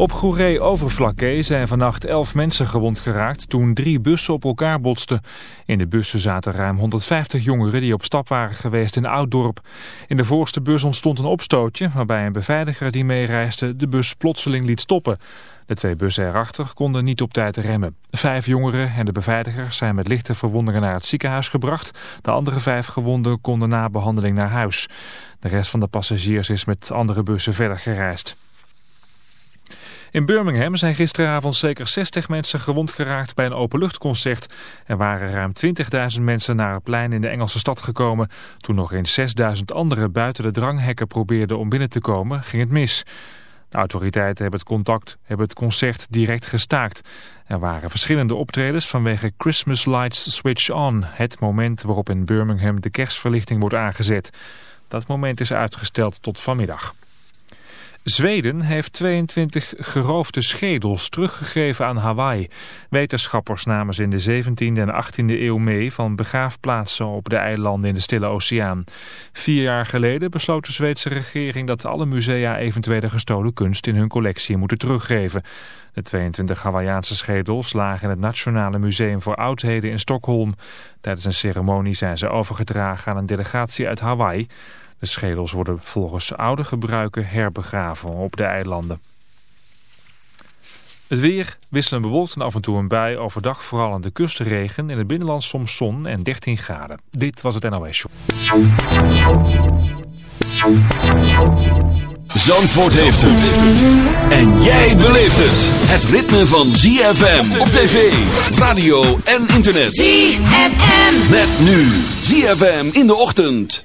Op Goeree-Overflakkee zijn vannacht elf mensen gewond geraakt toen drie bussen op elkaar botsten. In de bussen zaten ruim 150 jongeren die op stap waren geweest in Ouddorp. In de voorste bus ontstond een opstootje waarbij een beveiliger die meereisde de bus plotseling liet stoppen. De twee bussen erachter konden niet op tijd remmen. Vijf jongeren en de beveiliger zijn met lichte verwondingen naar het ziekenhuis gebracht. De andere vijf gewonden konden na behandeling naar huis. De rest van de passagiers is met andere bussen verder gereisd. In Birmingham zijn gisteravond zeker 60 mensen gewond geraakt bij een openluchtconcert. Er waren ruim 20.000 mensen naar het plein in de Engelse stad gekomen. Toen nog eens 6.000 anderen buiten de dranghekken probeerden om binnen te komen, ging het mis. De autoriteiten hebben het, contact, hebben het concert direct gestaakt. Er waren verschillende optredens vanwege Christmas Lights Switch On, het moment waarop in Birmingham de kerstverlichting wordt aangezet. Dat moment is uitgesteld tot vanmiddag. Zweden heeft 22 geroofde schedels teruggegeven aan Hawaii. Wetenschappers namen ze in de 17e en 18e eeuw mee van begraafplaatsen op de eilanden in de Stille Oceaan. Vier jaar geleden besloot de Zweedse regering dat alle musea eventuele gestolen kunst in hun collectie moeten teruggeven. De 22 Hawaïaanse schedels lagen in het Nationale Museum voor Oudheden in Stockholm. Tijdens een ceremonie zijn ze overgedragen aan een delegatie uit Hawaii. De schedels worden volgens oude gebruiken herbegraven op de eilanden. Het weer wisselen bewolkt en af en toe een bui. Overdag vooral aan de kust regen. In het binnenland soms zon en 13 graden. Dit was het NOS Show. Zandvoort heeft het. En jij beleeft het. Het ritme van ZFM op tv, radio en internet. ZFM. Met nu ZFM in de ochtend.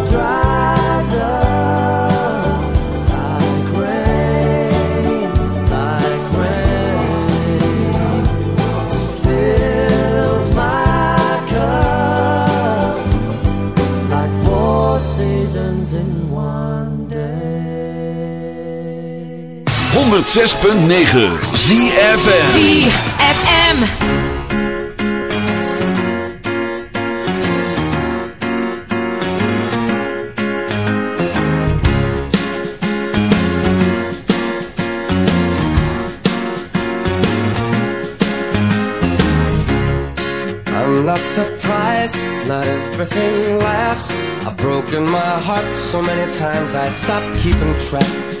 106.9 ZFM. ZFM. I'm not surprised, not everything lasts. I've broken my heart so many times I stopped keeping track.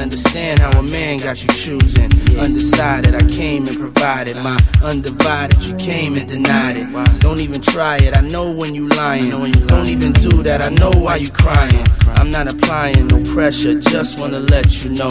understand how a man got you choosing. Undecided, I came and provided my undivided. You came and denied it. Don't even try it. I know when you lying. Don't even do that. I know why you crying. I'm not applying no pressure. Just wanna let you know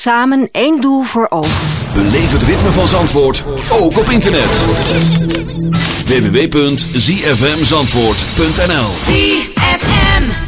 Samen één doel voor ogen. Beleef het ritme van Zandvoort, ook op internet. www.zfmzandvoort.nl ZFM.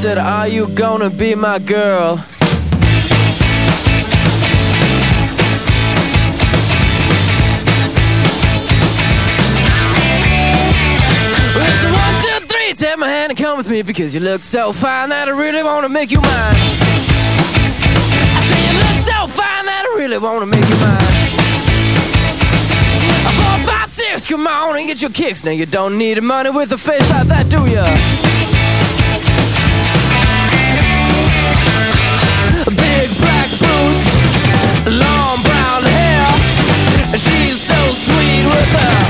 said, Are you gonna be my girl? It's one, two, three. Take my hand and come with me because you look so fine that I really want to make you mine. I say you look so fine that I really want to make you mine. Four, five, six, come on and get your kicks. Now you don't need money with a face like that, do ya? Long brown hair. She's so sweet with her.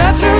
step through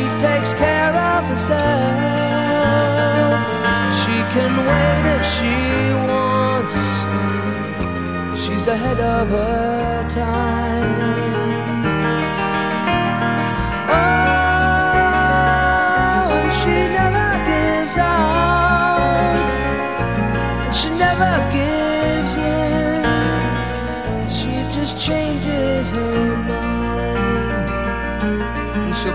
She takes care of herself. She can wait if she wants. She's ahead of her time. Oh, and she never gives out. She never